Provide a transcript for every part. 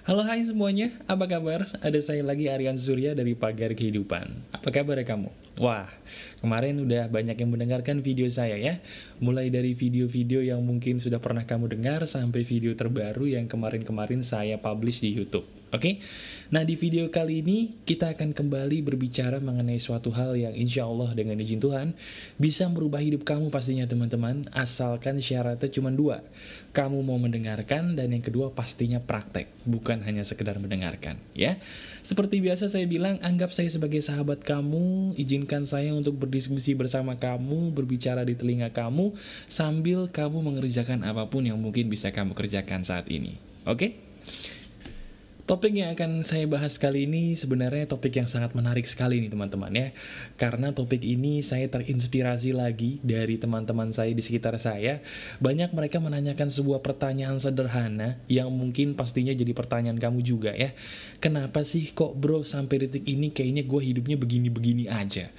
Halo hai semuanya, apa kabar? Ada saya lagi Aryan Surya dari Pagar Kehidupan Apa kabar ya kamu? Wah, kemarin udah banyak yang mendengarkan video saya ya Mulai dari video-video yang mungkin sudah pernah kamu dengar Sampai video terbaru yang kemarin-kemarin saya publish di Youtube Oke, nah di video kali ini kita akan kembali berbicara mengenai suatu hal yang insya Allah dengan izin Tuhan bisa merubah hidup kamu pastinya teman-teman. Asalkan syaratnya cuma dua. Kamu mau mendengarkan dan yang kedua pastinya praktek bukan hanya sekedar mendengarkan ya. Seperti biasa saya bilang anggap saya sebagai sahabat kamu izinkan saya untuk berdiskusi bersama kamu berbicara di telinga kamu sambil kamu mengerjakan apa pun yang mungkin bisa kamu kerjakan saat ini. Oke? okay? Topik yang akan saya bahas kali ini sebenarnya topik yang sangat menarik sekali nih teman-teman ya. Karena topik ini saya terinspirasi lagi dari teman-teman saya di sekitar saya. Banyak mereka menanyakan sebuah pertanyaan sederhana yang mungkin pastinya jadi pertanyaan kamu juga ya. Kenapa sih kok bro sampai detik ini kayaknya gue hidupnya begini-begini aja?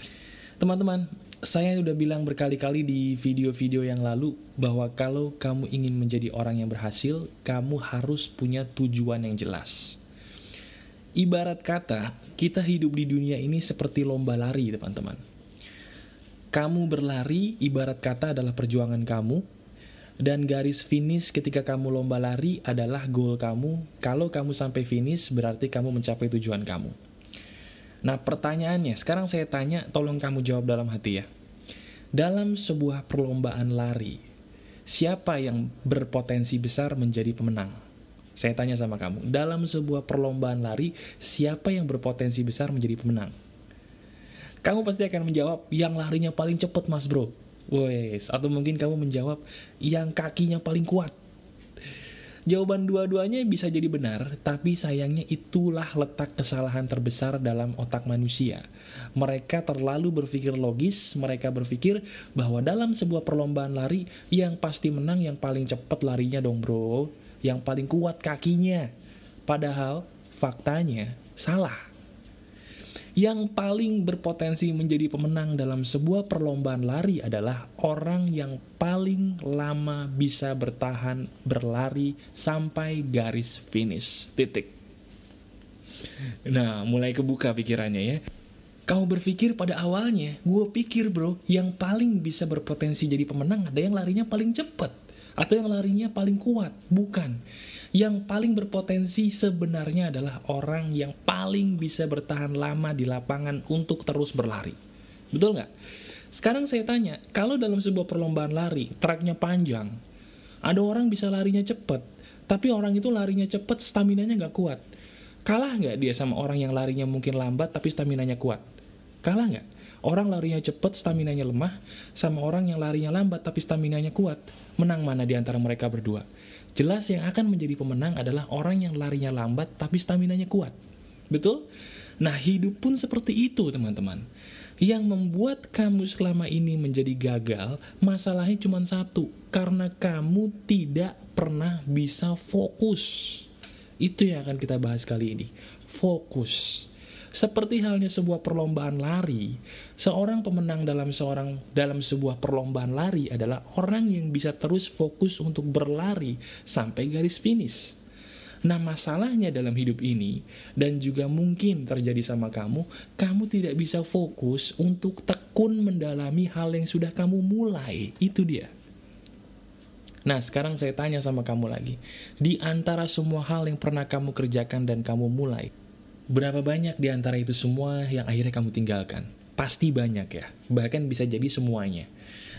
Teman-teman, saya udah bilang berkali-kali di video-video yang lalu bahwa kalau kamu ingin menjadi orang yang berhasil, kamu harus punya tujuan yang jelas. Ibarat kata, kita hidup di dunia ini seperti lomba lari, teman-teman. Kamu berlari, ibarat kata adalah perjuangan kamu, dan garis finish ketika kamu lomba lari adalah goal kamu. Kalau kamu sampai finish, berarti kamu mencapai tujuan kamu. Nah, pertanyaannya, sekarang saya tanya, tolong kamu jawab dalam hati ya. Dalam sebuah perlombaan lari, siapa yang berpotensi besar menjadi pemenang? Saya tanya sama kamu, dalam sebuah perlombaan lari, siapa yang berpotensi besar menjadi pemenang? Kamu pasti akan menjawab, yang larinya paling cepat mas bro. Wes, atau mungkin kamu menjawab, yang kakinya paling kuat. Jawaban dua-duanya bisa jadi benar, tapi sayangnya itulah letak kesalahan terbesar dalam otak manusia. Mereka terlalu berpikir logis, mereka berpikir bahwa dalam sebuah perlombaan lari, yang pasti menang yang paling cepat larinya dong bro yang paling kuat kakinya. Padahal faktanya salah. Yang paling berpotensi menjadi pemenang dalam sebuah perlombaan lari adalah orang yang paling lama bisa bertahan berlari sampai garis finish. Titik. Nah, mulai kebuka pikirannya ya. Kau berpikir pada awalnya, gue pikir bro, yang paling bisa berpotensi jadi pemenang ada yang larinya paling cepat atau yang larinya paling kuat, bukan. Yang paling berpotensi sebenarnya adalah orang yang paling bisa bertahan lama di lapangan untuk terus berlari. Betul nggak? Sekarang saya tanya, kalau dalam sebuah perlombaan lari, tracknya panjang, ada orang bisa larinya cepat, tapi orang itu larinya cepat, stamina-nya nggak kuat. Kalah nggak dia sama orang yang larinya mungkin lambat, tapi stamina-nya kuat? Kalah nggak? Orang larinya cepat, stamina-nya lemah, sama orang yang larinya lambat tapi stamina-nya kuat. Menang mana di antara mereka berdua? Jelas yang akan menjadi pemenang adalah orang yang larinya lambat tapi stamina-nya kuat. Betul? Nah, hidup pun seperti itu, teman-teman. Yang membuat kamu selama ini menjadi gagal, masalahnya cuma satu. Karena kamu tidak pernah bisa fokus. Itu yang akan kita bahas kali ini. Fokus. Seperti halnya sebuah perlombaan lari, seorang pemenang dalam seorang dalam sebuah perlombaan lari adalah orang yang bisa terus fokus untuk berlari sampai garis finish. Nah masalahnya dalam hidup ini dan juga mungkin terjadi sama kamu, kamu tidak bisa fokus untuk tekun mendalami hal yang sudah kamu mulai. Itu dia. Nah sekarang saya tanya sama kamu lagi, di antara semua hal yang pernah kamu kerjakan dan kamu mulai, Berapa banyak di antara itu semua yang akhirnya kamu tinggalkan? Pasti banyak ya, bahkan bisa jadi semuanya.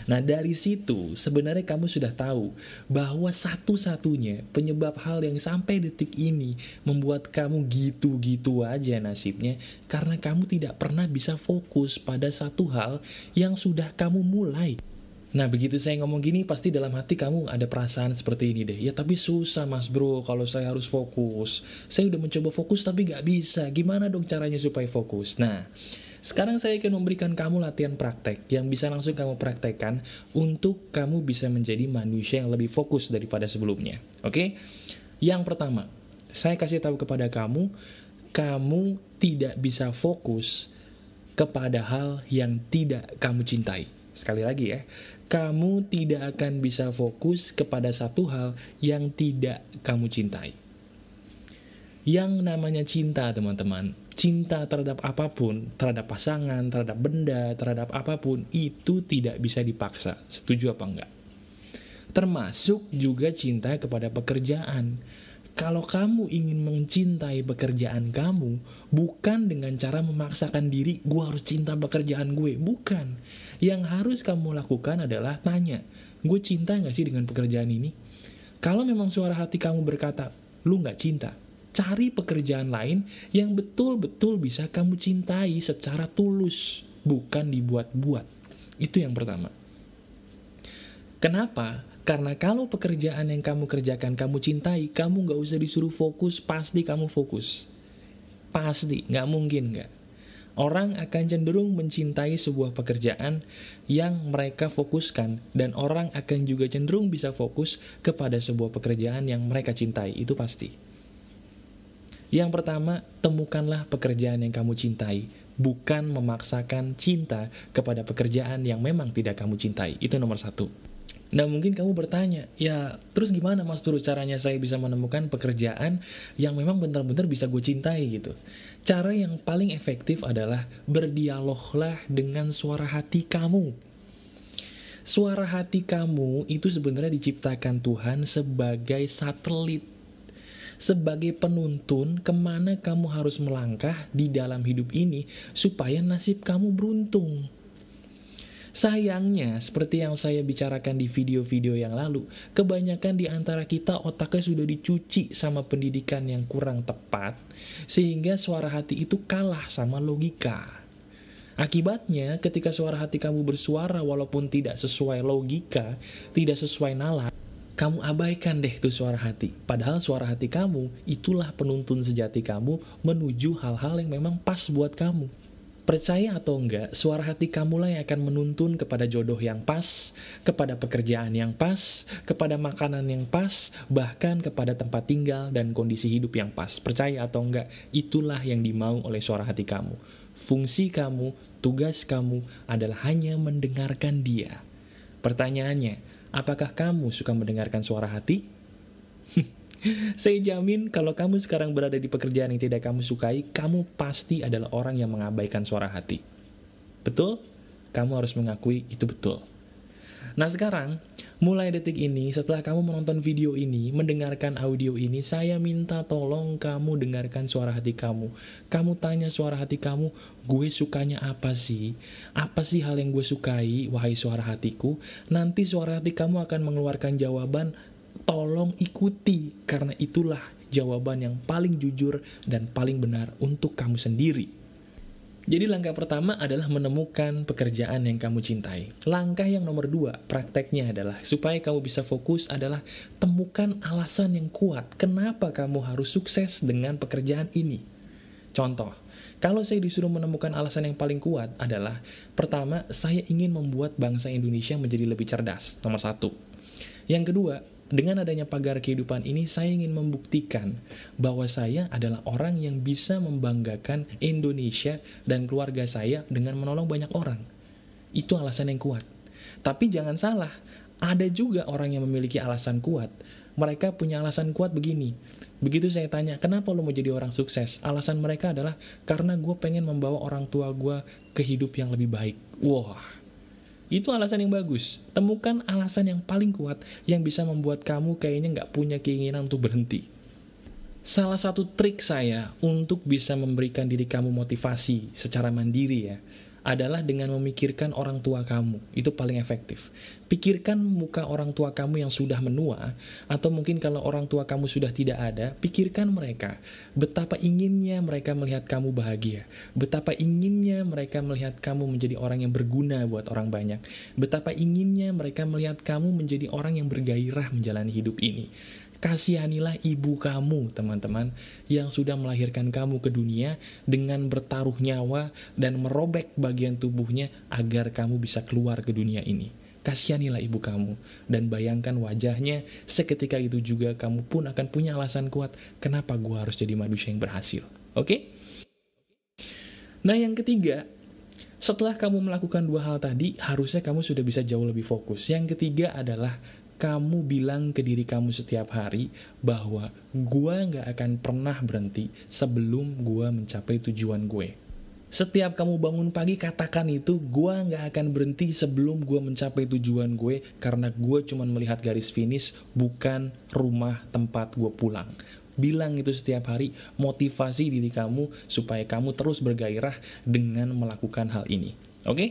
Nah dari situ sebenarnya kamu sudah tahu bahwa satu-satunya penyebab hal yang sampai detik ini membuat kamu gitu-gitu aja nasibnya karena kamu tidak pernah bisa fokus pada satu hal yang sudah kamu mulai. Nah begitu saya ngomong gini pasti dalam hati kamu ada perasaan seperti ini deh. Ya tapi susah mas bro kalau saya harus fokus. Saya udah mencoba fokus tapi gak bisa. Gimana dong caranya supaya fokus? Nah sekarang saya akan memberikan kamu latihan praktek Yang bisa langsung kamu praktekkan Untuk kamu bisa menjadi manusia yang lebih fokus daripada sebelumnya. Oke? Yang pertama Saya kasih tahu kepada kamu Kamu tidak bisa fokus kepada hal yang tidak kamu cintai. Sekali lagi ya, kamu tidak akan bisa fokus kepada satu hal yang tidak kamu cintai. Yang namanya cinta, teman-teman, cinta terhadap apa pun, terhadap pasangan, terhadap benda, terhadap apa pun, itu tidak bisa dipaksa. Setuju apa enggak? Termasuk juga cinta kepada pekerjaan. Kalau kamu ingin mencintai pekerjaan kamu, bukan dengan cara memaksakan diri, gue harus cinta pekerjaan gue. Bukan. Yang harus kamu lakukan adalah tanya, gue cinta gak sih dengan pekerjaan ini? Kalau memang suara hati kamu berkata, lu gak cinta, cari pekerjaan lain yang betul-betul bisa kamu cintai secara tulus, bukan dibuat-buat. Itu yang pertama. Kenapa? Karena kalau pekerjaan yang kamu kerjakan kamu cintai, kamu nggak usah disuruh fokus, pasti kamu fokus. Pasti, nggak mungkin nggak. Orang akan cenderung mencintai sebuah pekerjaan yang mereka fokuskan, dan orang akan juga cenderung bisa fokus kepada sebuah pekerjaan yang mereka cintai, itu pasti. Yang pertama, temukanlah pekerjaan yang kamu cintai, bukan memaksakan cinta kepada pekerjaan yang memang tidak kamu cintai. Itu nomor satu. Nah mungkin kamu bertanya, ya terus gimana mas Turu caranya saya bisa menemukan pekerjaan yang memang benar-benar bisa gue cintai gitu. Cara yang paling efektif adalah berdialoglah dengan suara hati kamu. Suara hati kamu itu sebenarnya diciptakan Tuhan sebagai satelit sebagai penuntun ke mana kamu harus melangkah di dalam hidup ini supaya nasib kamu beruntung. Sayangnya, seperti yang saya bicarakan di video-video yang lalu, kebanyakan di antara kita otaknya sudah dicuci sama pendidikan yang kurang tepat, sehingga suara hati itu kalah sama logika. Akibatnya, ketika suara hati kamu bersuara walaupun tidak sesuai logika, tidak sesuai nalar, kamu abaikan deh tuh suara hati. Padahal suara hati kamu itulah penuntun sejati kamu menuju hal-hal yang memang pas buat kamu. Percaya atau enggak, suara hati kamu lah yang akan menuntun kepada jodoh yang pas, kepada pekerjaan yang pas, kepada makanan yang pas, bahkan kepada tempat tinggal dan kondisi hidup yang pas. Percaya atau enggak, itulah yang dimau oleh suara hati kamu. Fungsi kamu, tugas kamu adalah hanya mendengarkan dia. Pertanyaannya, Apakah kamu suka mendengarkan suara hati? Saya jamin kalau kamu sekarang berada di pekerjaan yang tidak kamu sukai, kamu pasti adalah orang yang mengabaikan suara hati. Betul? Kamu harus mengakui itu betul. Nah sekarang, mulai detik ini, setelah kamu menonton video ini, mendengarkan audio ini, saya minta tolong kamu dengarkan suara hati kamu. Kamu tanya suara hati kamu, gue sukanya apa sih? Apa sih hal yang gue sukai, wahai suara hatiku? Nanti suara hati kamu akan mengeluarkan jawaban, tolong ikuti, karena itulah jawaban yang paling jujur dan paling benar untuk kamu sendiri. Jadi langkah pertama adalah menemukan pekerjaan yang kamu cintai. Langkah yang nomor dua, prakteknya adalah supaya kamu bisa fokus adalah temukan alasan yang kuat kenapa kamu harus sukses dengan pekerjaan ini. Contoh, kalau saya disuruh menemukan alasan yang paling kuat adalah pertama, saya ingin membuat bangsa Indonesia menjadi lebih cerdas, nomor satu. Yang kedua, dengan adanya pagar kehidupan ini, saya ingin membuktikan bahwa saya adalah orang yang bisa membanggakan Indonesia dan keluarga saya dengan menolong banyak orang. Itu alasan yang kuat. Tapi jangan salah, ada juga orang yang memiliki alasan kuat. Mereka punya alasan kuat begini. Begitu saya tanya, kenapa lo mau jadi orang sukses? Alasan mereka adalah, karena gue pengen membawa orang tua gue ke hidup yang lebih baik. Wah, itu alasan yang bagus. Temukan alasan yang paling kuat yang bisa membuat kamu kayaknya nggak punya keinginan untuk berhenti. Salah satu trik saya untuk bisa memberikan diri kamu motivasi secara mandiri ya, adalah dengan memikirkan orang tua kamu. Itu paling efektif. Pikirkan muka orang tua kamu yang sudah menua, atau mungkin kalau orang tua kamu sudah tidak ada, pikirkan mereka. Betapa inginnya mereka melihat kamu bahagia. Betapa inginnya mereka melihat kamu menjadi orang yang berguna buat orang banyak. Betapa inginnya mereka melihat kamu menjadi orang yang bergairah menjalani hidup ini. Kasihanilah ibu kamu, teman-teman, yang sudah melahirkan kamu ke dunia dengan bertaruh nyawa dan merobek bagian tubuhnya agar kamu bisa keluar ke dunia ini. Kasihanilah ibu kamu, dan bayangkan wajahnya, seketika itu juga kamu pun akan punya alasan kuat kenapa gue harus jadi manusia yang berhasil. Oke? Okay? Nah yang ketiga, setelah kamu melakukan dua hal tadi, harusnya kamu sudah bisa jauh lebih fokus. Yang ketiga adalah kamu bilang ke diri kamu setiap hari bahwa gue gak akan pernah berhenti sebelum gue mencapai tujuan gue. Setiap kamu bangun pagi katakan itu, gue gak akan berhenti sebelum gue mencapai tujuan gue karena gue cuma melihat garis finish, bukan rumah tempat gue pulang. Bilang itu setiap hari, motivasi diri kamu supaya kamu terus bergairah dengan melakukan hal ini. Oke? Okay?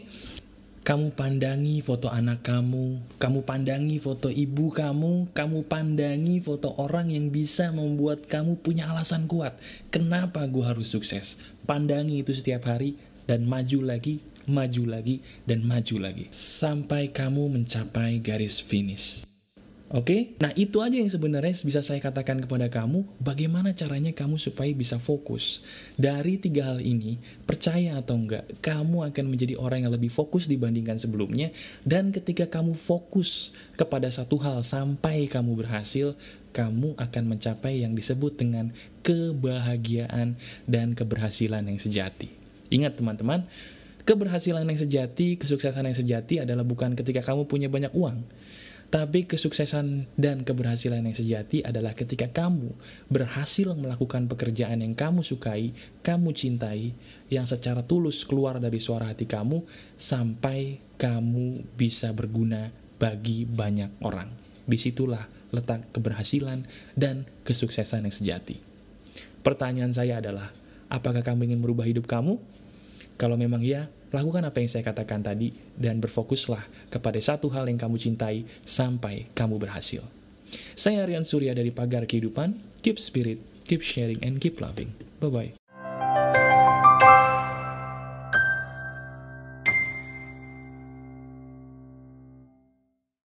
Kamu pandangi foto anak kamu, kamu pandangi foto ibu kamu, kamu pandangi foto orang yang bisa membuat kamu punya alasan kuat. Kenapa gue harus sukses? Pandangi itu setiap hari dan maju lagi, maju lagi, dan maju lagi. Sampai kamu mencapai garis finish. Oke, okay? nah itu aja yang sebenarnya bisa saya katakan kepada kamu, bagaimana caranya kamu supaya bisa fokus. Dari tiga hal ini, percaya atau enggak, kamu akan menjadi orang yang lebih fokus dibandingkan sebelumnya, dan ketika kamu fokus kepada satu hal sampai kamu berhasil, kamu akan mencapai yang disebut dengan kebahagiaan dan keberhasilan yang sejati. Ingat teman-teman, keberhasilan yang sejati, kesuksesan yang sejati adalah bukan ketika kamu punya banyak uang, tapi kesuksesan dan keberhasilan yang sejati adalah ketika kamu berhasil melakukan pekerjaan yang kamu sukai, kamu cintai, yang secara tulus keluar dari suara hati kamu, sampai kamu bisa berguna bagi banyak orang. Di situlah letak keberhasilan dan kesuksesan yang sejati. Pertanyaan saya adalah, apakah kamu ingin merubah hidup kamu? Kalau memang iya, lakukan apa yang saya katakan tadi dan berfokuslah kepada satu hal yang kamu cintai sampai kamu berhasil. Saya Aryan Surya dari Pagar Kehidupan. Keep spirit, keep sharing, and keep loving. Bye-bye.